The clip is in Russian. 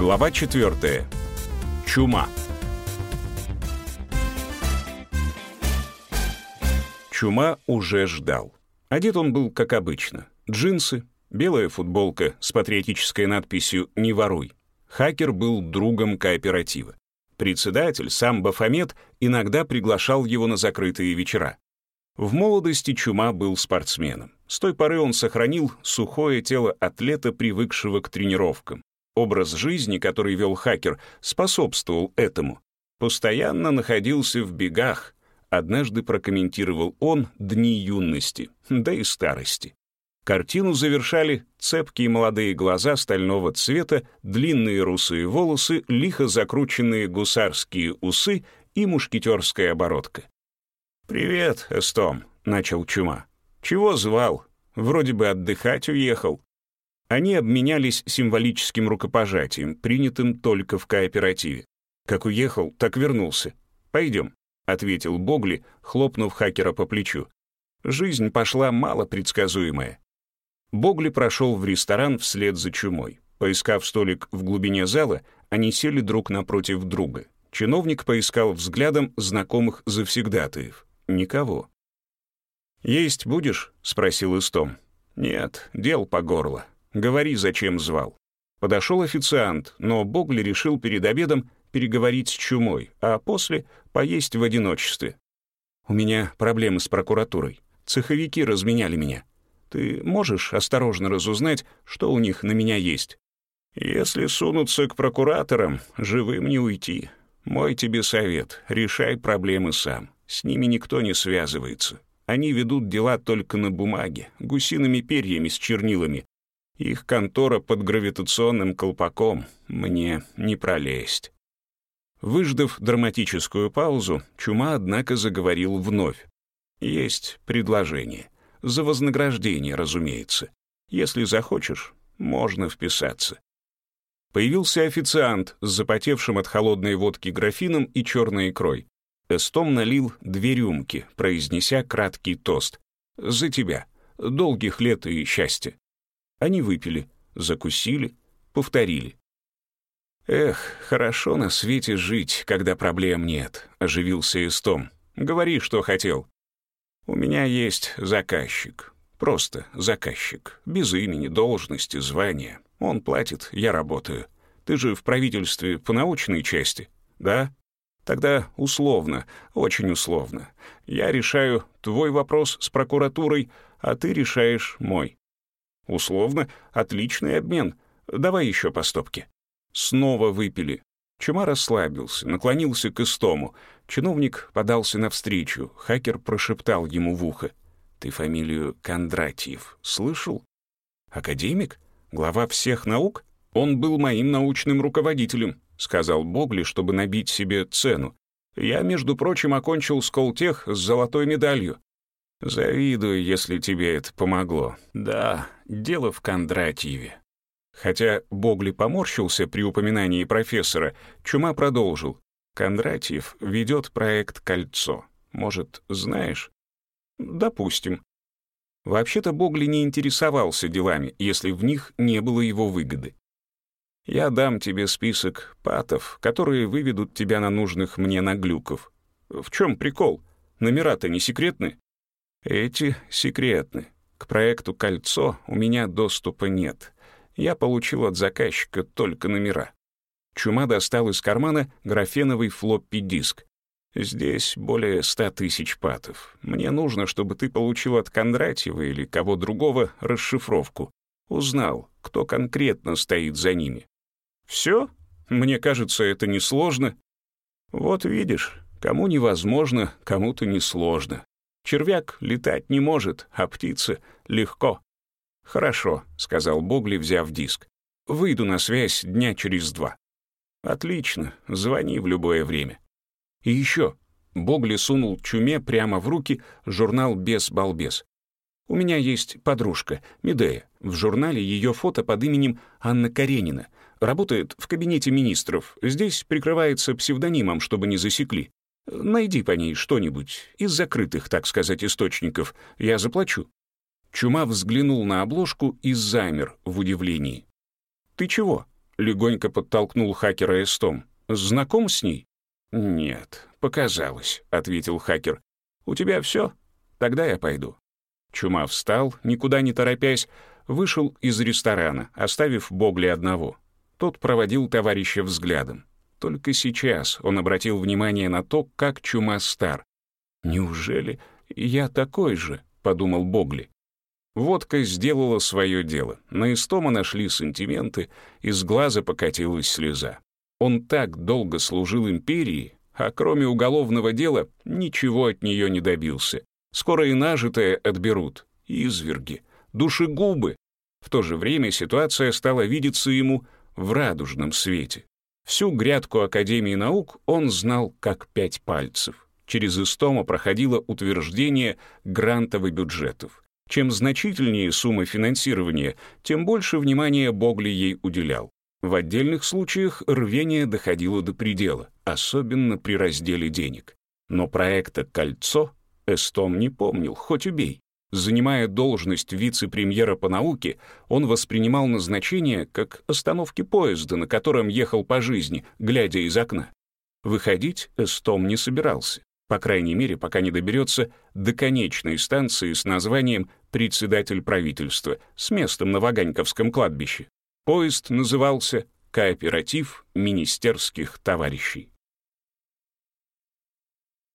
Глава 4. Чума. Чума уже ждал. Одет он был как обычно. Джинсы, белая футболка с патриотической надписью «Не воруй». Хакер был другом кооператива. Председатель, сам Бафомет, иногда приглашал его на закрытые вечера. В молодости Чума был спортсменом. С той поры он сохранил сухое тело атлета, привыкшего к тренировкам. Образ жизни, который вел хакер, способствовал этому. Постоянно находился в бегах. Однажды прокомментировал он дни юности, да и старости. Картину завершали цепкие молодые глаза стального цвета, длинные русые волосы, лихо закрученные гусарские усы и мушкетерская оборотка. «Привет, Эстом», — начал Чума. «Чего звал? Вроде бы отдыхать уехал». Они обменялись символическим рукопожатием, принятым только в кооперативе. «Как уехал, так вернулся. Пойдем», — ответил Богли, хлопнув хакера по плечу. Жизнь пошла мало предсказуемая. Богли прошел в ресторан вслед за чумой. Поискав столик в глубине зала, они сели друг напротив друга. Чиновник поискал взглядом знакомых завсегдатаев. Никого. «Есть будешь?» — спросил Истом. «Нет, дел по горло. Говори, зачем звал». Подошел официант, но Богли решил перед обедом переговорить с чумой, а после поесть в одиночестве. «У меня проблемы с прокуратурой. Цеховики разменяли меня. Ты можешь осторожно разузнать, что у них на меня есть? Если сунуться к прокураторам, живым не уйти. Мой тебе совет — решай проблемы сам. С ними никто не связывается. Они ведут дела только на бумаге, гусиными перьями с чернилами. Их контора под гравитационным колпаком. Мне не пролезть. Выждав драматическую паузу, Чума, однако, заговорил вновь. Есть предложение. За вознаграждение, разумеется. Если захочешь, можно вписаться. Появился официант с запотевшим от холодной водки графином и черной икрой. Эстом налил две рюмки, произнеся краткий тост. «За тебя. Долгих лет и счастья». Они выпили, закусили, повторили. «Эх, хорошо на свете жить, когда проблем нет», — оживился Эстом. «Говори, что хотел». «У меня есть заказчик. Просто заказчик. Без имени, должности, звания. Он платит, я работаю. Ты же в правительстве по научной части, да?» Тогда условно, очень условно. Я решаю твой вопрос с прокуратурой, а ты решаешь мой. Условно, отличный обмен. Давай еще по стопке. Снова выпили. Чума расслабился, наклонился к истому. Чиновник подался навстречу. Хакер прошептал ему в ухо. «Ты фамилию Кондратьев слышал? Академик? Глава всех наук? Он был моим научным руководителем сказал Богли, чтобы набить себе цену. Я, между прочим, окончил сколтех с золотой медалью. Завидую, если тебе это помогло. Да, дело в Кондратьеве. Хотя Богли поморщился при упоминании профессора, Чума продолжил. Кондратьев ведет проект «Кольцо». Может, знаешь? Допустим. Вообще-то Богли не интересовался делами, если в них не было его выгоды. Я дам тебе список патов, которые выведут тебя на нужных мне наглюков. В чем прикол? Номера-то не секретны? Эти секретны. К проекту «Кольцо» у меня доступа нет. Я получил от заказчика только номера. Чума достал из кармана графеновый флоппи-диск. Здесь более ста тысяч патов. Мне нужно, чтобы ты получил от Кондратьева или кого другого расшифровку. Узнал, кто конкретно стоит за ними. Все? Мне кажется, это несложно. Вот видишь, кому невозможно, кому-то несложно. Червяк летать не может, а птица легко. Хорошо, сказал Богли, взяв диск. Выйду на связь дня через два. Отлично, звони в любое время. И еще. Богли сунул Чуме прямо в руки журнал «Бес-балбес». У меня есть подружка, Медея. В журнале ее фото под именем Анна Каренина — Работает в кабинете министров. Здесь прикрывается псевдонимом, чтобы не засекли. Найди по ней что-нибудь из закрытых, так сказать, источников. Я заплачу». Чума взглянул на обложку и замер в удивлении. «Ты чего?» — легонько подтолкнул хакера Эстом. «Знаком с ней?» «Нет, показалось», — ответил хакер. «У тебя все? Тогда я пойду». Чума встал, никуда не торопясь, вышел из ресторана, оставив Богли одного. Тот проводил товарища взглядом. Только сейчас он обратил внимание на то, как Чума стар. «Неужели я такой же?» — подумал Богли. Водка сделала свое дело. На Истома нашли сантименты, из глаза покатилась слеза. Он так долго служил империи, а кроме уголовного дела ничего от нее не добился. Скоро и нажитое отберут. Изверги, душегубы. В то же время ситуация стала видеться ему в радужном свете. Всю грядку Академии наук он знал как пять пальцев. Через Истома проходило утверждение грантовых бюджетов. Чем значительнее сумма финансирования, тем больше внимания Богли ей уделял. В отдельных случаях рвение доходило до предела, особенно при разделе денег. Но проекта «Кольцо» Эстом не помнил, хоть убей. Занимая должность вице-премьера по науке, он воспринимал назначение как остановки поезда, на котором ехал по жизни, глядя из окна. Выходить Эстом не собирался по крайней мере, пока не доберется до конечной станции с названием «Председатель правительства» с местом на Ваганьковском кладбище. Поезд назывался «Кооператив министерских товарищей».